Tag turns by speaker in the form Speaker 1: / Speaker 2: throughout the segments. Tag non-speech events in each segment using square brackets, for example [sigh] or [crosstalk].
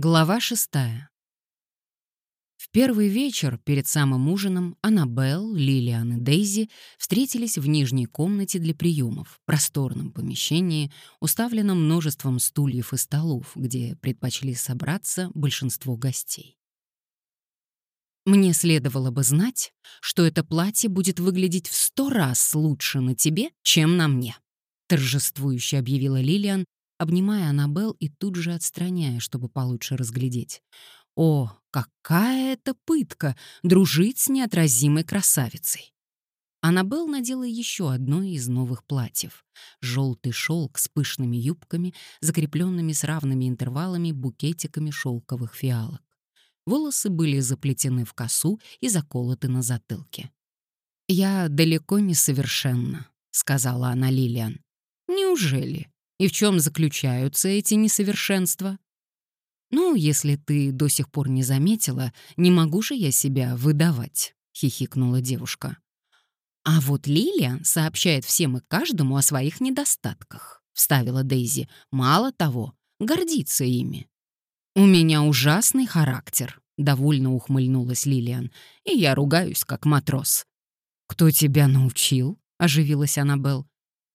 Speaker 1: Глава шестая. В первый вечер перед самым ужином Аннабелл, Лилиан и Дейзи встретились в нижней комнате для приемов, просторном помещении, уставленном множеством стульев и столов, где предпочли собраться большинство гостей. «Мне следовало бы знать, что это платье будет выглядеть в сто раз лучше на тебе, чем на мне», торжествующе объявила Лилиан, обнимая Аннабелл и тут же отстраняя, чтобы получше разглядеть. О, какая это пытка — дружить с неотразимой красавицей! Аннабелл надела еще одно из новых платьев. Желтый шелк с пышными юбками, закрепленными с равными интервалами букетиками шелковых фиалок. Волосы были заплетены в косу и заколоты на затылке. «Я далеко не совершенна», — сказала она Лилиан. «Неужели?» И в чем заключаются эти несовершенства? Ну, если ты до сих пор не заметила, не могу же я себя выдавать, хихикнула девушка. А вот Лилиан сообщает всем и каждому о своих недостатках, вставила Дейзи. Мало того, гордится ими. У меня ужасный характер, довольно ухмыльнулась Лилиан, и я ругаюсь как матрос. Кто тебя научил? оживилась Аннабелл.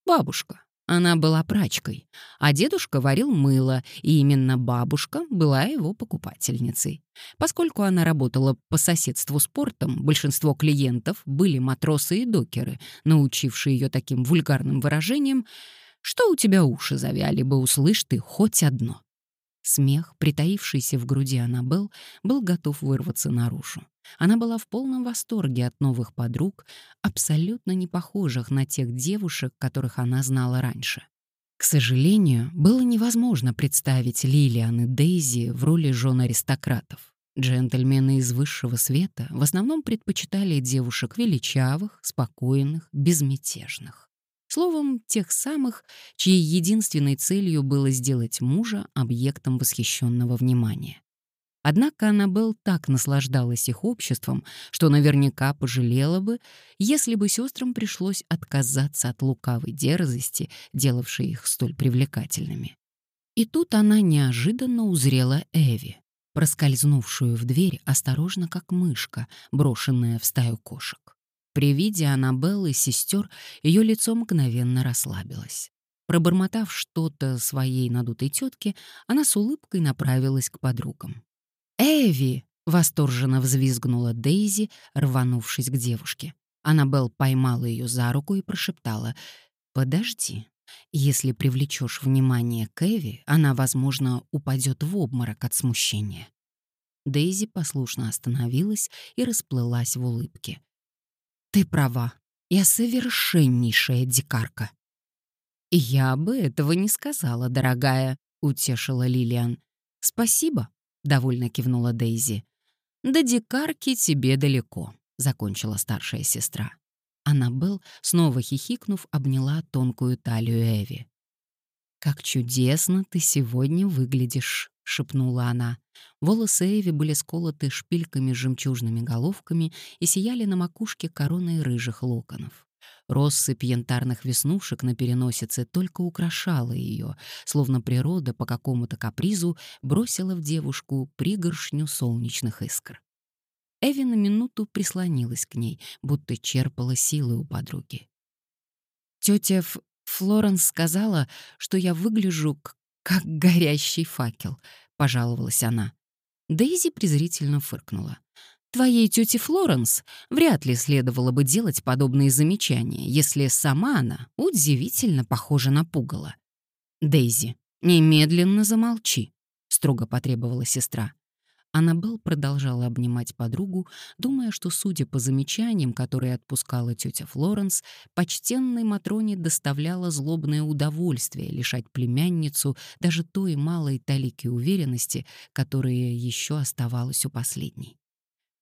Speaker 1: Бабушка. Она была прачкой, а дедушка варил мыло, и именно бабушка была его покупательницей. Поскольку она работала по соседству с портом, большинство клиентов были матросы и докеры, научившие ее таким вульгарным выражением, что у тебя уши завяли бы, услышь ты хоть одно. Смех, притаившийся в груди Аннабелл, был готов вырваться наружу. Она была в полном восторге от новых подруг, абсолютно не похожих на тех девушек, которых она знала раньше. К сожалению, было невозможно представить Лилиан и Дейзи в роли жен аристократов. Джентльмены из высшего света в основном предпочитали девушек величавых, спокойных, безмятежных. Словом, тех самых, чьей единственной целью было сделать мужа объектом восхищенного внимания. Однако Аннабелл так наслаждалась их обществом, что наверняка пожалела бы, если бы сестрам пришлось отказаться от лукавой дерзости, делавшей их столь привлекательными. И тут она неожиданно узрела Эви, проскользнувшую в дверь осторожно, как мышка, брошенная в стаю кошек. При виде Аннабеллы и сестер ее лицо мгновенно расслабилось. Пробормотав что-то своей надутой тетке, она с улыбкой направилась к подругам. «Эви!» — восторженно взвизгнула Дейзи, рванувшись к девушке. Аннабелл поймала ее за руку и прошептала «Подожди, если привлечешь внимание к Эви, она, возможно, упадет в обморок от смущения». Дейзи послушно остановилась и расплылась в улыбке. Ты права. Я совершеннейшая дикарка. Я бы этого не сказала, дорогая, утешила Лилиан. Спасибо, довольно кивнула Дейзи. До дикарки тебе далеко, закончила старшая сестра. Аннабелл, снова хихикнув, обняла тонкую талию Эви. «Как чудесно ты сегодня выглядишь», — шепнула она. Волосы Эви были сколоты шпильками с жемчужными головками и сияли на макушке короной рыжих локонов. Россыпь янтарных веснушек на переносице только украшала ее, словно природа по какому-то капризу бросила в девушку пригоршню солнечных искр. Эви на минуту прислонилась к ней, будто черпала силы у подруги. Тетя Ф Флоренс сказала, что я выгляжу «Как горящий факел», — пожаловалась она. Дейзи презрительно фыркнула. «Твоей тете Флоренс вряд ли следовало бы делать подобные замечания, если сама она удивительно похожа на пугало». «Дейзи, немедленно замолчи», — строго потребовала сестра. Аннабелл продолжала обнимать подругу, думая, что, судя по замечаниям, которые отпускала тетя Флоренс, почтенной Матроне доставляло злобное удовольствие лишать племянницу даже той малой талики уверенности, которая еще оставалась у последней.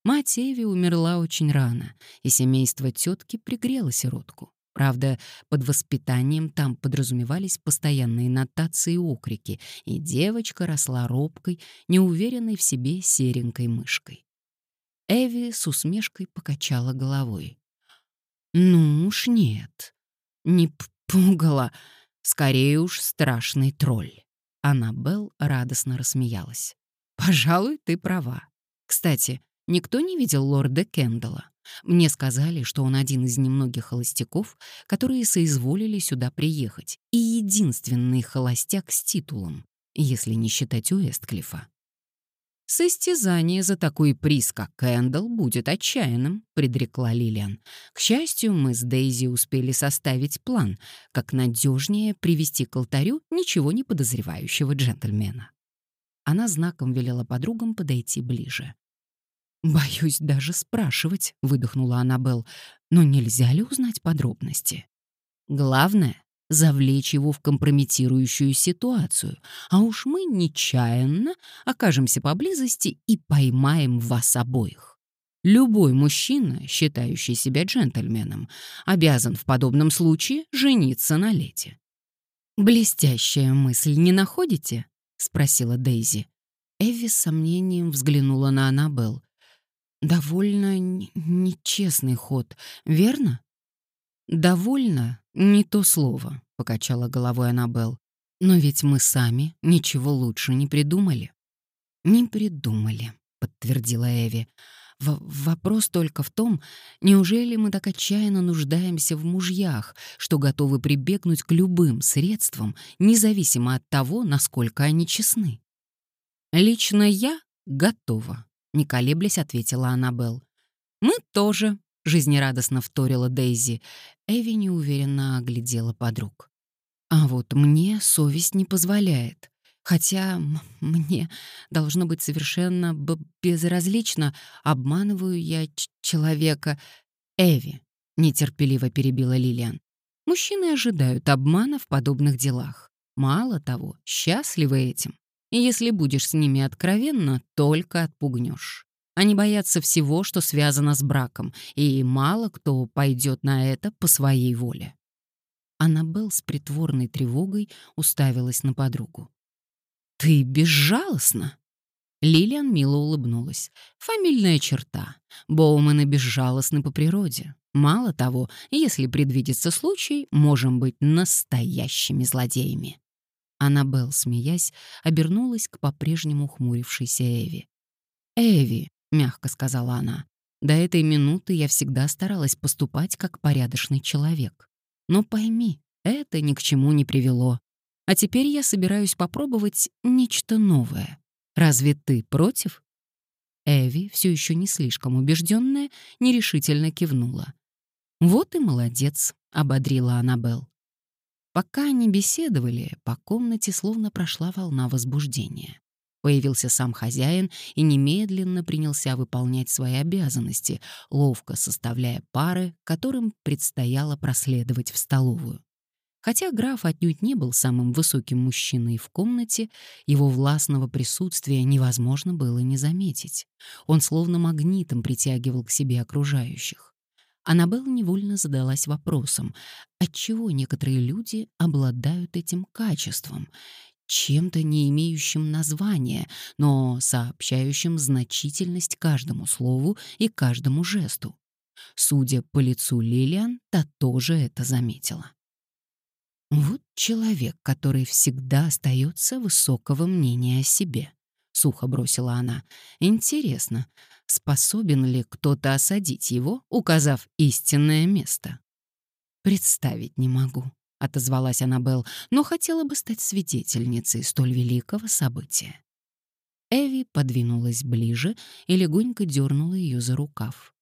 Speaker 1: Мать Эви умерла очень рано, и семейство тетки пригрело сиротку. Правда, под воспитанием там подразумевались постоянные нотации и окрики, и девочка росла робкой, неуверенной в себе серенькой мышкой. Эви с усмешкой покачала головой. «Ну уж нет, не пугала, скорее уж страшный тролль». Аннабелл радостно рассмеялась. Пожалуй, ты права. Кстати, никто не видел лорда Кендалла. Мне сказали, что он один из немногих холостяков, которые соизволили сюда приехать, и единственный холостяк с титулом, если не считать Уэстклифа. «Состязание за такой приз, как Кэндалл, будет отчаянным», — предрекла Лилиан. «К счастью, мы с Дейзи успели составить план, как надежнее привести к алтарю ничего не подозревающего джентльмена». Она знаком велела подругам подойти ближе. «Боюсь даже спрашивать», — выдохнула Аннабелл. «Но нельзя ли узнать подробности?» «Главное — завлечь его в компрометирующую ситуацию, а уж мы нечаянно окажемся поблизости и поймаем вас обоих. Любой мужчина, считающий себя джентльменом, обязан в подобном случае жениться на лете». «Блестящая мысль, не находите?» — спросила Дейзи. Эви с сомнением взглянула на Аннабелл. Довольно нечестный ход, верно? Довольно не то слово, покачала головой Анабел. Но ведь мы сами ничего лучше не придумали. Не придумали, подтвердила Эви. В вопрос только в том, неужели мы так отчаянно нуждаемся в мужьях, что готовы прибегнуть к любым средствам, независимо от того, насколько они честны. Лично я готова, не колеблясь, ответила Аннабелл. «Мы тоже», — жизнерадостно вторила Дейзи. Эви неуверенно оглядела подруг. «А вот мне совесть не позволяет. Хотя мне должно быть совершенно безразлично, обманываю я человека. Эви», — нетерпеливо перебила Лилиан. «Мужчины ожидают обмана в подобных делах. Мало того, счастливы этим. Если будешь с ними откровенно, только отпугнешь. Они боятся всего, что связано с браком, и мало кто пойдет на это по своей воле. Аннабелл с притворной тревогой уставилась на подругу. «Ты безжалостна!» Лилиан мило улыбнулась. «Фамильная черта. Боумены безжалостны по природе. Мало того, если предвидится случай, можем быть настоящими злодеями». Аннабелл, смеясь, обернулась к по-прежнему хмурившейся Эви. «Эви», — мягко сказала она, — «до этой минуты я всегда старалась поступать как порядочный человек. Но пойми, это ни к чему не привело. А теперь я собираюсь попробовать нечто новое. Разве ты против?» Эви, все еще не слишком убежденная, нерешительно кивнула. «Вот и молодец», — ободрила Аннабелл. Пока они беседовали, по комнате словно прошла волна возбуждения. Появился сам хозяин и немедленно принялся выполнять свои обязанности, ловко составляя пары, которым предстояло проследовать в столовую. Хотя граф отнюдь не был самым высоким мужчиной в комнате, его властного присутствия невозможно было не заметить. Он словно магнитом притягивал к себе окружающих. Аннабелла невольно задалась вопросом, отчего некоторые люди обладают этим качеством, чем-то не имеющим названия, но сообщающим значительность каждому слову и каждому жесту. Судя по лицу Лилиан, та тоже это заметила. Вот человек, который всегда остается высокого мнения о себе. — сухо бросила она. «Интересно, способен ли кто-то осадить его, указав истинное место?» «Представить не могу», — отозвалась Аннабелл, «но хотела бы стать свидетельницей столь великого события». Эви подвинулась ближе и легонько дернула ее за рукав.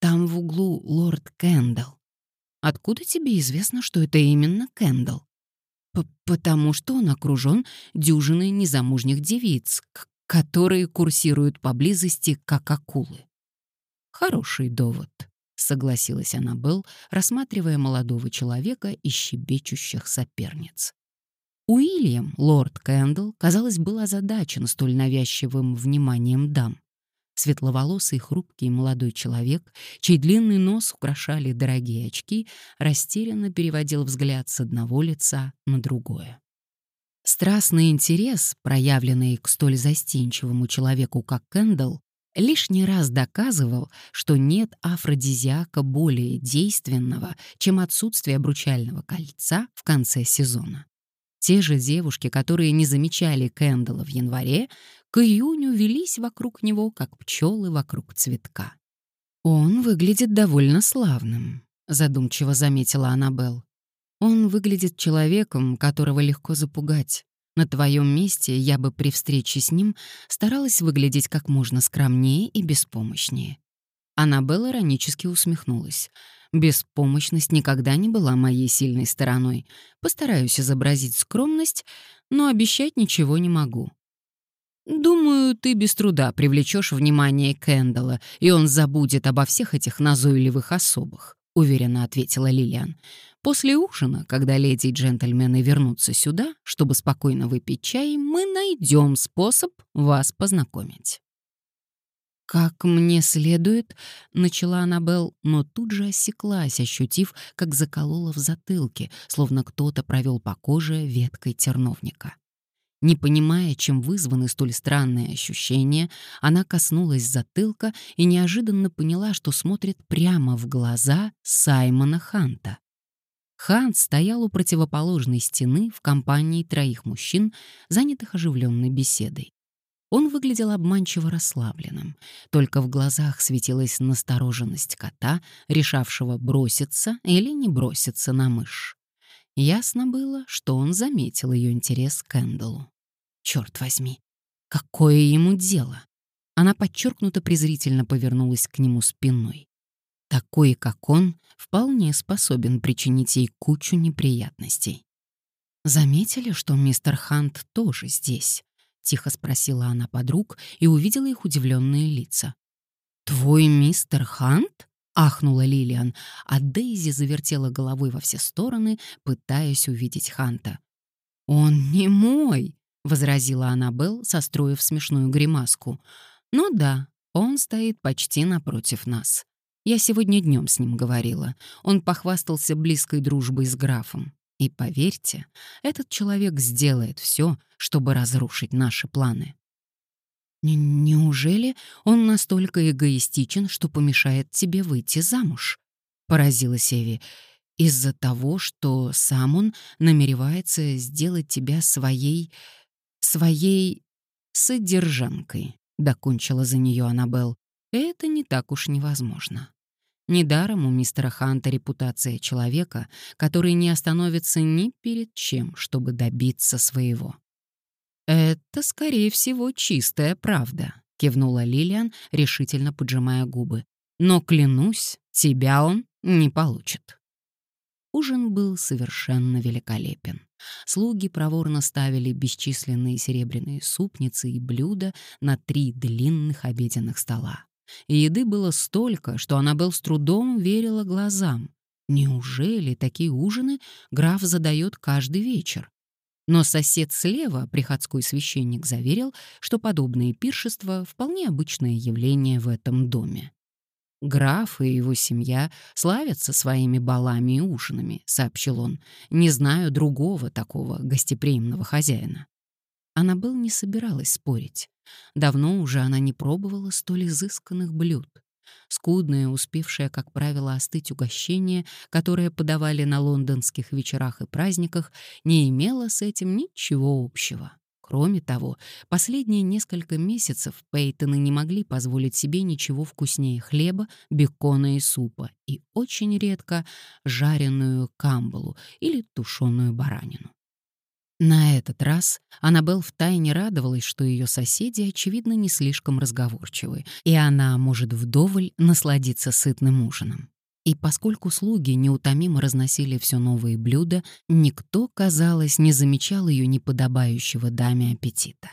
Speaker 1: «Там в углу лорд Кэндалл. Откуда тебе известно, что это именно Кэндалл?» Потому что он окружен дюжиной незамужних девиц, которые курсируют поблизости, как акулы. Хороший довод, согласилась Аннабелл, рассматривая молодого человека и щебечущих соперниц. Уильям, лорд Кэндл, казалось, был озадачен столь навязчивым вниманием дам. Светловолосый хрупкий молодой человек, чей длинный нос украшали дорогие очки, растерянно переводил взгляд с одного лица на другое. Страстный интерес, проявленный к столь застенчивому человеку, как Кэндалл, лишний раз доказывал, что нет афродизиака более действенного, чем отсутствие обручального кольца в конце сезона. Те же девушки, которые не замечали Кэндалла в январе, к июню велись вокруг него, как пчелы вокруг цветка. «Он выглядит довольно славным», — задумчиво заметила Аннабелл. «Он выглядит человеком, которого легко запугать. На твоем месте я бы при встрече с ним старалась выглядеть как можно скромнее и беспомощнее». Аннабелл иронически усмехнулась. «Беспомощность никогда не была моей сильной стороной. Постараюсь изобразить скромность, но обещать ничего не могу. «Думаю, ты без труда привлечешь внимание Кэндала, и он забудет обо всех этих назойливых особых», — уверенно ответила Лилиан. «После ужина, когда леди и джентльмены вернутся сюда, чтобы спокойно выпить чай, мы найдем способ вас познакомить». «Как мне следует», — начала Аннабелл, но тут же осеклась, ощутив, как заколола в затылке, словно кто-то провел по коже веткой терновника. Не понимая, чем вызваны столь странные ощущения, она коснулась затылка и неожиданно поняла, что смотрит прямо в глаза Саймона Ханта. Хант стоял у противоположной стены в компании троих мужчин, занятых оживленной беседой. Он выглядел обманчиво расслабленным, только в глазах светилась настороженность кота, решавшего броситься или не броситься на мышь. Ясно было, что он заметил ее интерес к Кэндаллу. Черт возьми, какое ему дело? Она подчеркнуто презрительно повернулась к нему спиной. Такой, как он, вполне способен причинить ей кучу неприятностей. «Заметили, что мистер Хант тоже здесь?» — тихо спросила она подруг и увидела их удивленные лица. «Твой мистер Хант?» — ахнула Лилиан, а Дейзи завертела головой во все стороны, пытаясь увидеть Ханта. «Он не мой!» — возразила Аннабелл, состроив смешную гримаску. «Ну да, он стоит почти напротив нас. Я сегодня днем с ним говорила. Он похвастался близкой дружбой с графом. И поверьте, этот человек сделает все, чтобы разрушить наши планы». «Неужели он настолько эгоистичен, что помешает тебе выйти замуж?» — поразилась Эви. «Из-за того, что сам он намеревается сделать тебя своей своей содержанкой, докончила за нее Аннабелл. Это не так уж невозможно. Недаром у мистера Ханта репутация человека, который не остановится ни перед чем, чтобы добиться своего. «Это, скорее всего, чистая правда», — кивнула Лилиан, решительно поджимая губы. «Но, клянусь, тебя он не получит». Ужин был совершенно великолепен. Слуги проворно ставили бесчисленные серебряные супницы и блюда на три длинных обеденных стола. И еды было столько, что Аннабелл с трудом верила глазам. Неужели такие ужины граф задает каждый вечер? Но сосед слева, приходской священник, заверил, что подобные пиршества — вполне обычное явление в этом доме. «Граф и его семья славятся своими балами и ужинами», — сообщил он. «Не знаю другого такого гостеприимного хозяина». Аннабелл не собиралась спорить. Давно уже она не пробовала столь изысканных блюд. Скудное, успевшее, как правило, остыть угощение, которое подавали на лондонских вечерах и праздниках, не имело с этим ничего общего. Кроме того, последние несколько месяцев Пейтоны не могли позволить себе ничего вкуснее хлеба, бекона и супа, и очень редко жареную камбалу или тушеную баранину. На этот раз Аннабелл втайне радовалась, что ее соседи, очевидно, не слишком разговорчивы, и она может вдоволь насладиться сытным ужином. И поскольку слуги неутомимо разносили все новые блюда, никто, казалось, не замечал ее неподобающего даме аппетита.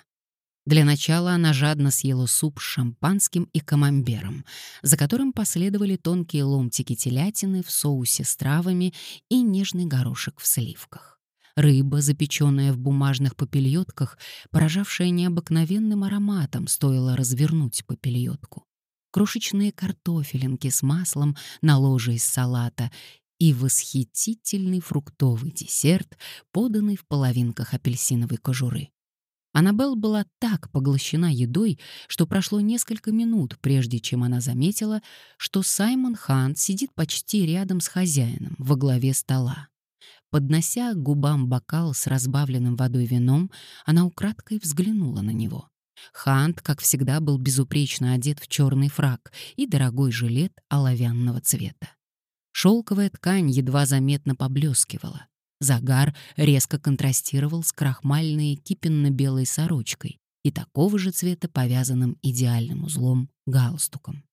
Speaker 1: Для начала она жадно съела суп с шампанским и камамбером, за которым последовали тонкие ломтики телятины в соусе с травами и нежный горошек в сливках. Рыба, запеченная в бумажных попельотках, поражавшая необыкновенным ароматом, стоило развернуть попельотку крошечные картофелинки с маслом на ложе из салата и восхитительный фруктовый десерт, поданный в половинках апельсиновой кожуры. Аннабелл была так поглощена едой, что прошло несколько минут, прежде чем она заметила, что Саймон Хант сидит почти рядом с хозяином во главе стола. Поднося к губам бокал с разбавленным водой вином, она украдкой взглянула на него. Хант, как всегда, был безупречно одет в черный фрак и дорогой жилет оловянного цвета. Шелковая ткань едва заметно поблескивала. Загар резко контрастировал с крахмальной кипенно-белой сорочкой и такого же цвета повязанным идеальным узлом галстуком.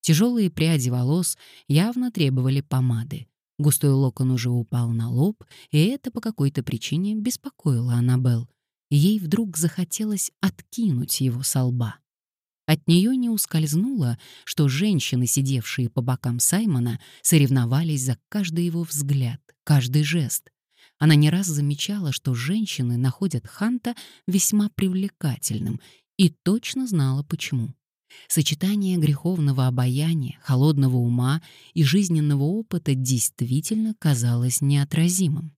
Speaker 1: Тяжелые пряди волос явно требовали помады. Густой локон уже упал на лоб, и это по какой-то причине беспокоило Аннабелл. Ей вдруг захотелось откинуть его со лба. От нее не ускользнуло, что женщины, сидевшие по бокам Саймона, соревновались за каждый его взгляд, каждый жест. Она не раз замечала, что женщины находят Ханта весьма привлекательным, и точно знала почему. Сочетание греховного обаяния, холодного ума и жизненного опыта действительно казалось неотразимым.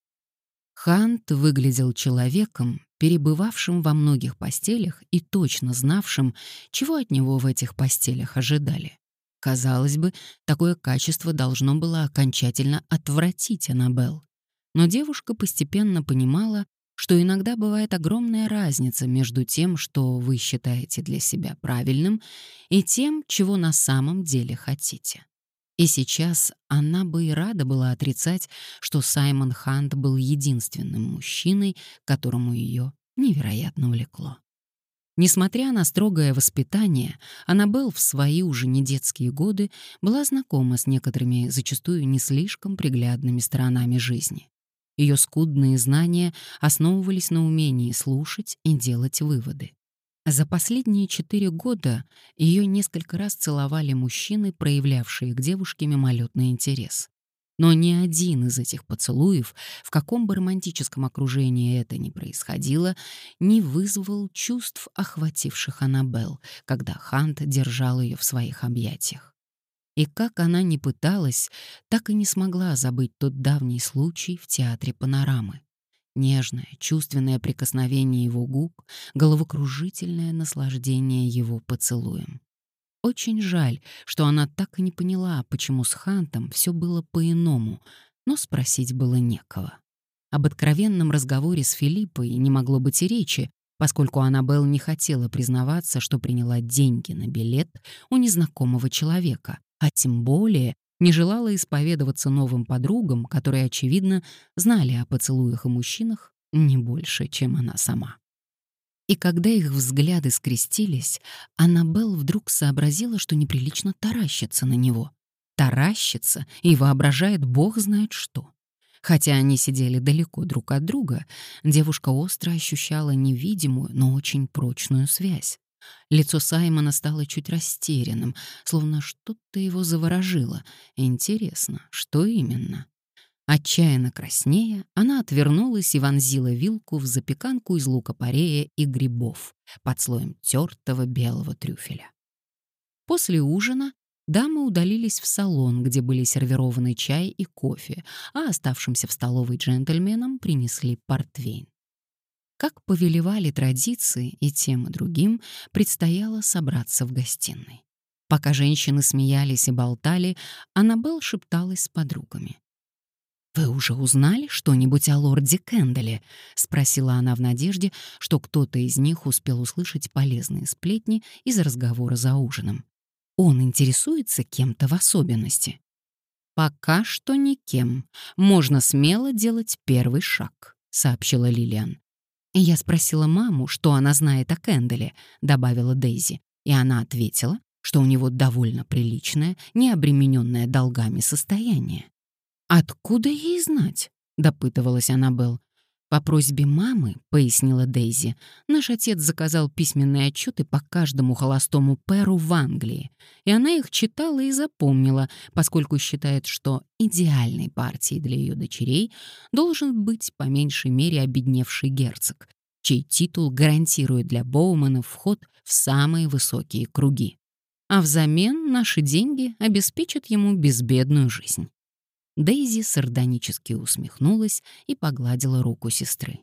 Speaker 1: Хант выглядел человеком, перебывавшим во многих постелях и точно знавшим, чего от него в этих постелях ожидали. Казалось бы, такое качество должно было окончательно отвратить Аннабелл. Но девушка постепенно понимала, что иногда бывает огромная разница между тем, что вы считаете для себя правильным, и тем, чего на самом деле хотите. И сейчас она бы и рада была отрицать, что Саймон Хант был единственным мужчиной, которому ее невероятно влекло. Несмотря на строгое воспитание, Аннабелл в свои уже не детские годы была знакома с некоторыми зачастую не слишком приглядными сторонами жизни. Ее скудные знания основывались на умении слушать и делать выводы. За последние четыре года ее несколько раз целовали мужчины, проявлявшие к девушке мимолетный интерес. Но ни один из этих поцелуев, в каком бы романтическом окружении это ни происходило, не вызвал чувств, охвативших Аннабелл, когда Хант держал ее в своих объятиях. И как она ни пыталась, так и не смогла забыть тот давний случай в театре панорамы. Нежное, чувственное прикосновение его губ, головокружительное наслаждение его поцелуем. Очень жаль, что она так и не поняла, почему с Хантом все было по-иному, но спросить было некого. Об откровенном разговоре с Филиппой не могло быть и речи, поскольку Аннабелл не хотела признаваться, что приняла деньги на билет у незнакомого человека, а тем более не желала исповедоваться новым подругам, которые, очевидно, знали о поцелуях и мужчинах не больше, чем она сама. И когда их взгляды скрестились, Аннабелл вдруг сообразила, что неприлично таращиться на него. Таращится и воображает бог знает что. Хотя они сидели далеко друг от друга, девушка остро ощущала невидимую, но очень прочную связь. Лицо Саймона стало чуть растерянным, словно что-то его заворожило. Интересно, что именно? Отчаянно краснея, она отвернулась и вонзила вилку в запеканку из лука-порея и грибов под слоем тертого белого трюфеля. После ужина дамы удалились в салон, где были сервированы чай и кофе, а оставшимся в столовой джентльменам принесли портвейн. Как повелевали традиции и тем и другим, предстояло собраться в гостиной. Пока женщины смеялись и болтали, Аннабелл шепталась с подругами. «Вы уже узнали что-нибудь о лорде Кенделе?» — спросила она в надежде, что кто-то из них успел услышать полезные сплетни из разговора за ужином. Он интересуется кем-то в особенности. «Пока что никем. Можно смело делать первый шаг», — сообщила Лилиан. «Я спросила маму, что она знает о Кенделе», — добавила Дейзи, и она ответила, что у него довольно приличное, не обремененное долгами состояние. «Откуда ей знать?» — допытывалась Аннабелл. «По просьбе мамы», — пояснила Дейзи, «наш отец заказал письменные отчеты по каждому холостому перу в Англии, и она их читала и запомнила, поскольку считает, что идеальной партией для ее дочерей должен быть по меньшей мере обедневший герцог, чей титул гарантирует для Боумана вход в самые высокие круги. А взамен наши деньги обеспечат ему безбедную жизнь». Дейзи сардонически усмехнулась и погладила руку сестры.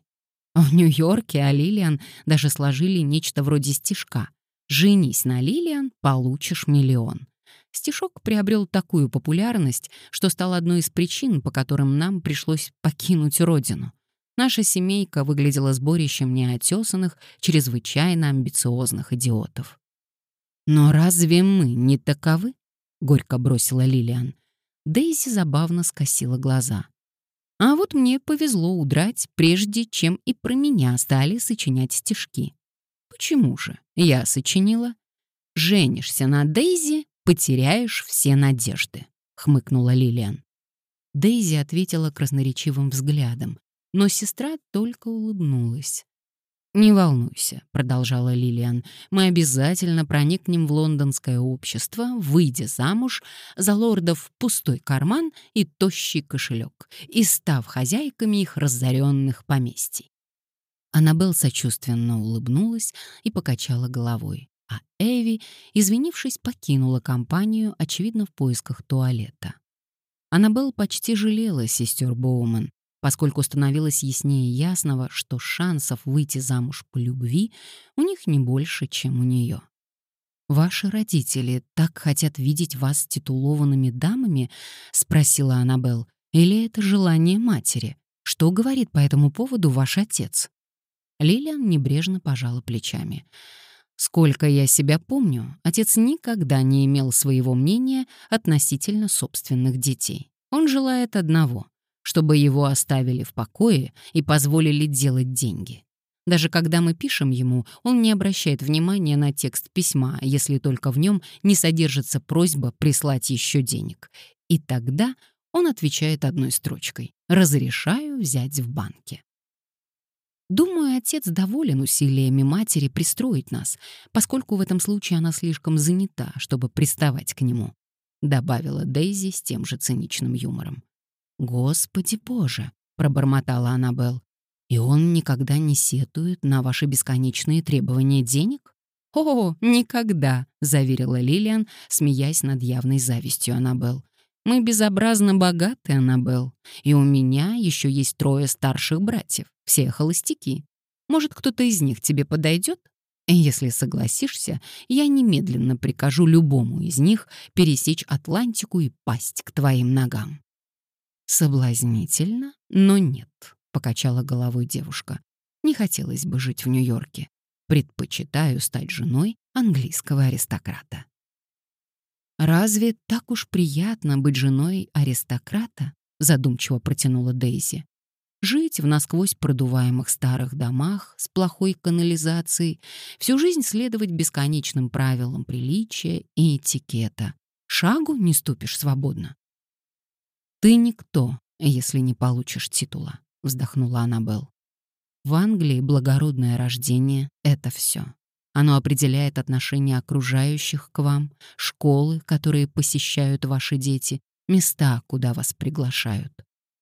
Speaker 1: В Нью-Йорке о Лилиан даже сложили нечто вроде стишка «Женись на Лилиан, получишь миллион». Стишок приобрел такую популярность, что стал одной из причин, по которым нам пришлось покинуть родину. Наша семейка выглядела сборищем неотесанных, чрезвычайно амбициозных идиотов. «Но разве мы не таковы?» — горько бросила Лилиан. Дейзи забавно скосила глаза. А вот мне повезло удрать, прежде чем и про меня стали сочинять стишки. Почему же? Я сочинила. «Женишься на Дейзи, потеряешь все надежды», — хмыкнула Лилиан. Дейзи ответила красноречивым взглядом, но сестра только улыбнулась. «Не волнуйся», — продолжала Лилиан, «мы обязательно проникнем в лондонское общество, выйдя замуж за лордов пустой карман и тощий кошелек, и став хозяйками их разоренных поместий». Аннабелл сочувственно улыбнулась и покачала головой, а Эви, извинившись, покинула компанию, очевидно, в поисках туалета. Аннабелл почти жалела сестер Боуман, поскольку становилось яснее ясного, что шансов выйти замуж по любви у них не больше, чем у нее. «Ваши родители так хотят видеть вас титулованными дамами?» — спросила Аннабелл. «Или это желание матери? Что говорит по этому поводу ваш отец?» Лилиан небрежно пожала плечами. Сколько я себя помню, отец никогда не имел своего мнения относительно собственных детей. Он желает одного чтобы его оставили в покое и позволили делать деньги. Даже когда мы пишем ему, он не обращает внимания на текст письма, если только в нем не содержится просьба прислать еще денег. И тогда он отвечает одной строчкой «Разрешаю взять в банке». Думаю, отец доволен усилиями матери пристроить нас, поскольку в этом случае она слишком занята, чтобы приставать к нему, добавила Дейзи с тем же циничным юмором. «Господи Боже!» — пробормотала Аннабелл. «И он никогда не сетует на ваши бесконечные требования денег?» «О, никогда!» — заверила Лилиан, смеясь над явной завистью Аннабелл. «Мы безобразно богаты, Аннабелл, и у меня еще есть трое старших братьев, все холостяки. Может, кто-то из них тебе подойдет? Если согласишься, я немедленно прикажу любому из них пересечь Атлантику и пасть к твоим ногам». «Соблазнительно, но нет», — покачала головой девушка. «Не хотелось бы жить в Нью-Йорке. Предпочитаю стать женой английского аристократа». «Разве так уж приятно быть женой аристократа?» — задумчиво протянула Дейзи. «Жить в насквозь продуваемых старых домах с плохой канализацией, всю жизнь следовать бесконечным правилам приличия и этикета. Шагу не ступишь свободно. «Ты никто, если не получишь титула», — вздохнула Аннабелл. «В Англии благородное рождение — это все. Оно определяет отношение окружающих к вам, школы, которые посещают ваши дети, места, куда вас приглашают,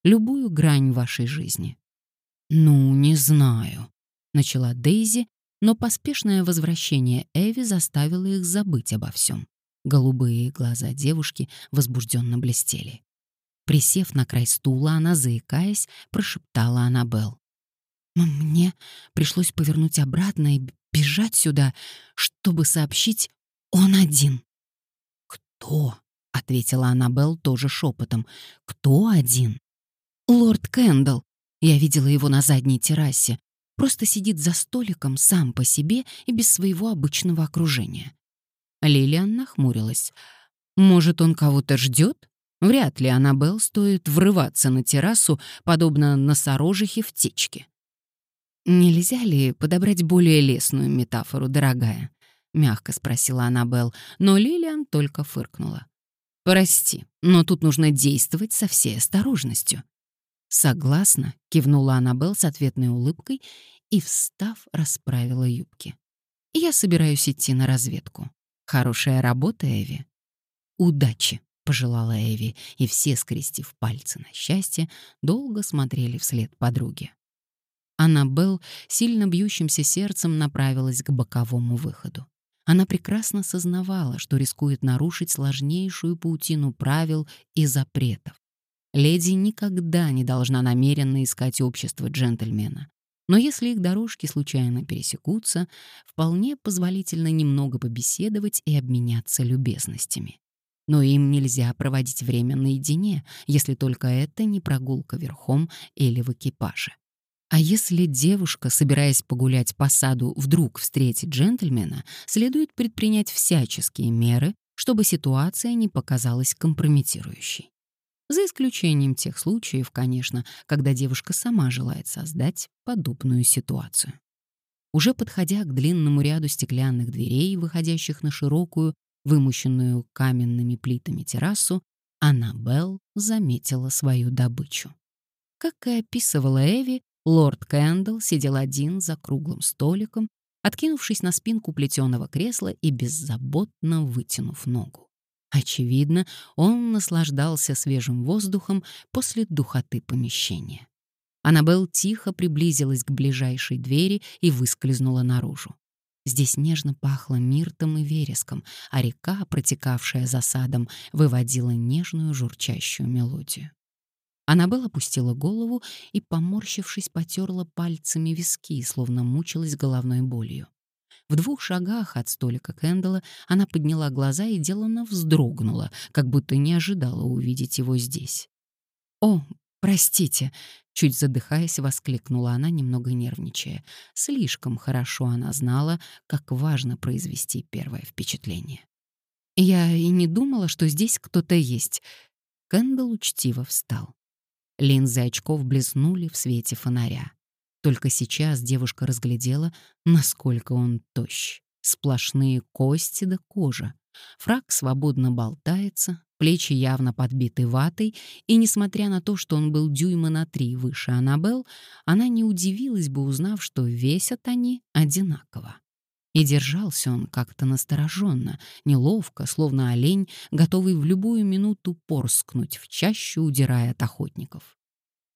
Speaker 1: любую грань вашей жизни». «Ну, не знаю», — начала Дейзи, но поспешное возвращение Эви заставило их забыть обо всем. Голубые глаза девушки возбужденно блестели. Присев на край стула, она, заикаясь, прошептала Аннабелл. «Мне пришлось повернуть обратно и бежать сюда, чтобы сообщить, он один». «Кто?» — ответила Аннабелл тоже шепотом. «Кто один?» «Лорд Кэндалл. Я видела его на задней террасе. Просто сидит за столиком сам по себе и без своего обычного окружения». Лилиан нахмурилась. «Может, он кого-то ждет?» Вряд ли Аннабелл стоит врываться на террасу, подобно носорожихе в течке. «Нельзя ли подобрать более лесную метафору, дорогая?» — мягко спросила Аннабелл, но Лилиан только фыркнула. «Прости, но тут нужно действовать со всей осторожностью». «Согласна», — кивнула Аннабелл с ответной улыбкой и, встав, расправила юбки. «Я собираюсь идти на разведку. Хорошая работа, Эви. Удачи!» — пожелала Эви, и все, скрестив пальцы на счастье, долго смотрели вслед подруге. Аннабелл сильно бьющимся сердцем направилась к боковому выходу. Она прекрасно сознавала, что рискует нарушить сложнейшую паутину правил и запретов. Леди никогда не должна намеренно искать общество джентльмена. Но если их дорожки случайно пересекутся, вполне позволительно немного побеседовать и обменяться любезностями. Но им нельзя проводить время наедине, если только это не прогулка верхом или в экипаже. А если девушка, собираясь погулять по саду, вдруг встретит джентльмена, следует предпринять всяческие меры, чтобы ситуация не показалась компрометирующей. За исключением тех случаев, конечно, когда девушка сама желает создать подобную ситуацию. Уже подходя к длинному ряду стеклянных дверей, выходящих на широкую, вымощенную каменными плитами террасу, Аннабелл заметила свою добычу. Как и описывала Эви, лорд Кэндалл сидел один за круглым столиком, откинувшись на спинку плетеного кресла и беззаботно вытянув ногу. Очевидно, он наслаждался свежим воздухом после духоты помещения. Аннабелл тихо приблизилась к ближайшей двери и выскользнула наружу. Здесь нежно пахло миртом и вереском, а река, протекавшая за садом, выводила нежную журчащую мелодию. Аннабелл опустила голову и, поморщившись, потерла пальцами виски, словно мучилась головной болью. В двух шагах от столика Кэндала она подняла глаза и деланно вздрогнула, как будто не ожидала увидеть его здесь. «О, простите!» — чуть задыхаясь, воскликнула она, немного нервничая. Слишком хорошо она знала, как важно произвести первое впечатление. «Я и не думала, что здесь кто-то есть». Кэндалл учтиво встал. Линзы очков блеснули в свете фонаря. Только сейчас девушка разглядела, насколько он тощ. Сплошные кости да кожа. Фрак свободно болтается, плечи явно подбиты ватой, и, несмотря на то, что он был дюйма на три выше Аннабелл, она не удивилась бы, узнав, что весят они одинаково. И держался он как-то настороженно, неловко, словно олень, готовый в любую минуту порскнуть в чащу, удирая от охотников.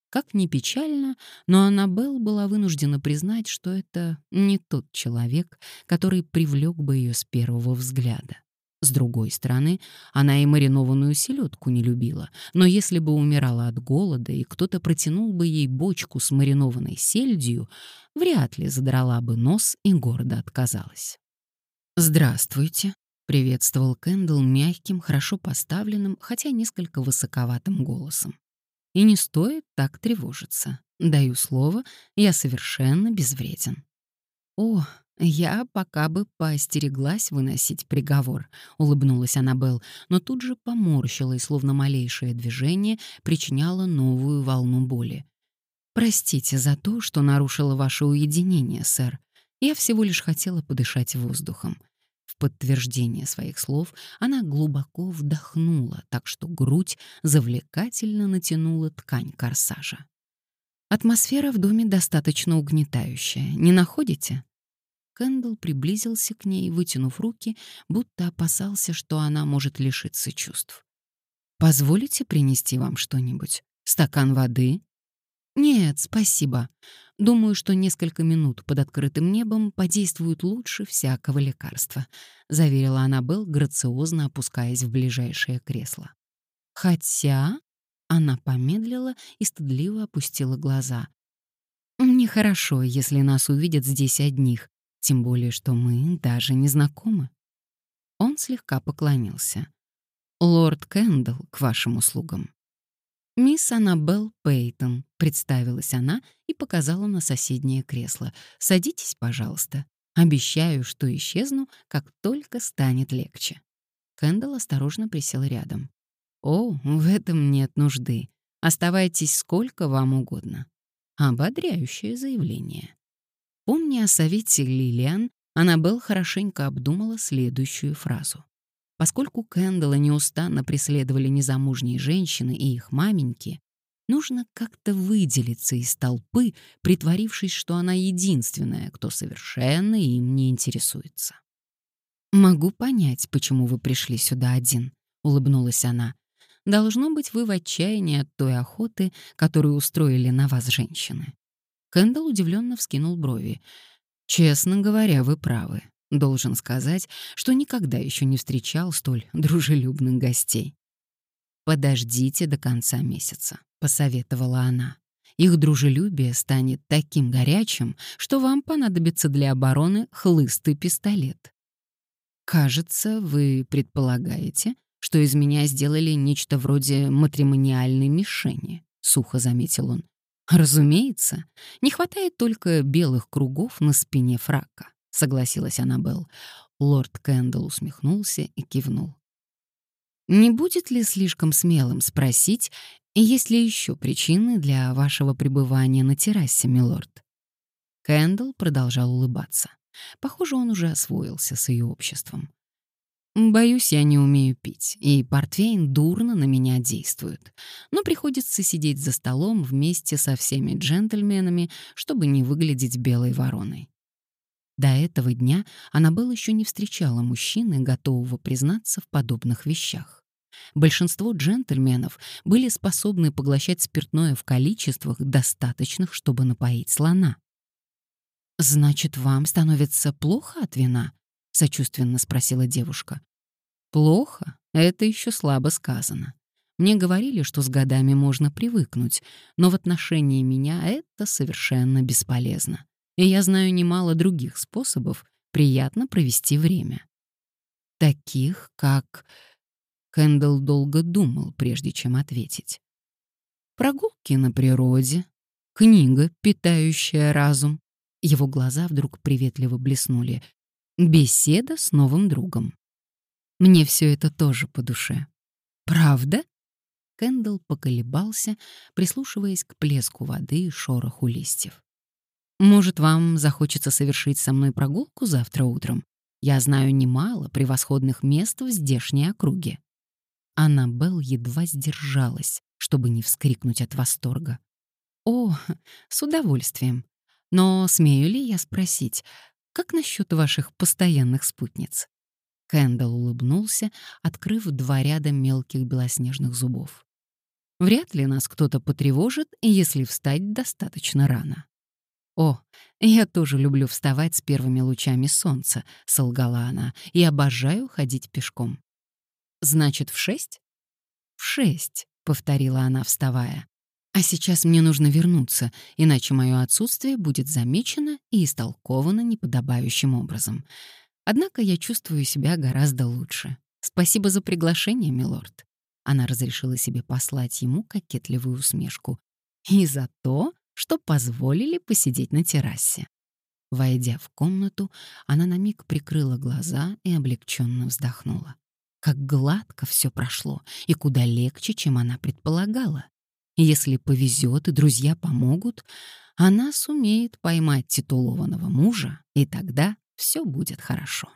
Speaker 1: Как ни печально, но Аннабелл была вынуждена признать, что это не тот человек, который привлек бы ее с первого взгляда. С другой стороны, она и маринованную селедку не любила, но если бы умирала от голода и кто-то протянул бы ей бочку с маринованной сельдью, вряд ли задрала бы нос и гордо отказалась. «Здравствуйте», — приветствовал Кэндл мягким, хорошо поставленным, хотя несколько высоковатым голосом. «И не стоит так тревожиться. Даю слово, я совершенно безвреден». «О, «Я пока бы поостереглась выносить приговор», — улыбнулась Аннабелл, но тут же поморщилась, словно малейшее движение причиняло новую волну боли. «Простите за то, что нарушила ваше уединение, сэр. Я всего лишь хотела подышать воздухом». В подтверждение своих слов она глубоко вдохнула, так что грудь завлекательно натянула ткань корсажа. «Атмосфера в доме достаточно угнетающая, не находите?» Кэндалл приблизился к ней, вытянув руки, будто опасался, что она может лишиться чувств. «Позволите принести вам что-нибудь? Стакан воды?» «Нет, спасибо. Думаю, что несколько минут под открытым небом подействуют лучше всякого лекарства», — заверила Аннабелл, грациозно опускаясь в ближайшее кресло. «Хотя...» — она помедлила и стыдливо опустила глаза. «Нехорошо, если нас увидят здесь одних, тем более, что мы даже не знакомы. Он слегка поклонился. «Лорд Кэндалл, к вашим услугам». «Мисс Аннабелл Пейтон», — представилась она и показала на соседнее кресло. «Садитесь, пожалуйста. Обещаю, что исчезну, как только станет легче». Кэндалл осторожно присел рядом. «О, в этом нет нужды. Оставайтесь сколько вам угодно». Ободряющее заявление. Помня о совете Лилиан, Аннабелл хорошенько обдумала следующую фразу. Поскольку Кэндалла неустанно преследовали незамужние женщины и их маменьки, нужно как-то выделиться из толпы, притворившись, что она единственная, кто совершенно им не интересуется. «Могу понять, почему вы пришли сюда один», — улыбнулась она. «Должно быть, вы в отчаянии от той охоты, которую устроили на вас женщины. Кэндалл удивленно вскинул брови. «Честно говоря, вы правы. Должен сказать, что никогда еще не встречал столь [laughs] дружелюбных гостей». «Подождите до конца месяца», — посоветовала она. «Их дружелюбие станет таким горячим, что вам понадобится для обороны хлыстый пистолет». «Кажется, вы предполагаете, что из меня сделали нечто вроде матримониальной мишени», — сухо заметил он. Разумеется, не хватает только белых кругов на спине фрака, согласилась Аннабелл. Лорд Кэндалл усмехнулся и кивнул. Не будет ли слишком смелым спросить, есть ли еще причины для вашего пребывания на террасе, милорд? Кэндалл продолжал улыбаться. Похоже, он уже освоился с ее обществом. Боюсь, я не умею пить, и портвейн дурно на меня действует. Но приходится сидеть за столом вместе со всеми джентльменами, чтобы не выглядеть белой вороной. До этого дня Аннабелл еще не встречала мужчины, готового признаться в подобных вещах. Большинство джентльменов были способны поглощать спиртное в количествах, достаточных, чтобы напоить слона. «Значит, вам становится плохо от вина?» — сочувственно спросила девушка. Плохо — это еще слабо сказано. Мне говорили, что с годами можно привыкнуть, но в отношении меня это совершенно бесполезно. И я знаю немало других способов приятно провести время. Таких, как... Кэндалл долго думал, прежде чем ответить. Прогулки на природе, книга, питающая разум. Его глаза вдруг приветливо блеснули. Беседа с новым другом. Мне все это тоже по душе. Правда? Кендалл поколебался, прислушиваясь к плеску воды и шороху листьев. Может, вам захочется совершить со мной прогулку завтра утром? Я знаю немало превосходных мест в здешней округе. Аннабелл едва сдержалась, чтобы не вскрикнуть от восторга. «О, с удовольствием. Но смею ли я спросить, как насчет ваших постоянных спутниц?» Кэндалл улыбнулся, открыв два ряда мелких белоснежных зубов. «Вряд ли нас кто-то потревожит, если встать достаточно рано». «О, я тоже люблю вставать с первыми лучами солнца», — солгала она, «и обожаю ходить пешком». «Значит, в шесть?» «В шесть», — повторила она, вставая. «А сейчас мне нужно вернуться, иначе мое отсутствие будет замечено и истолковано неподобающим образом. Однако я чувствую себя гораздо лучше. Спасибо за приглашение, милорд. Она разрешила себе послать ему кокетливую усмешку. И за то, что позволили посидеть на террасе. Войдя в комнату, она на миг прикрыла глаза и облегченно вздохнула. Как гладко все прошло и куда легче, чем она предполагала. Если повезет и друзья помогут, она сумеет поймать титулованного мужа, и тогда все будет хорошо.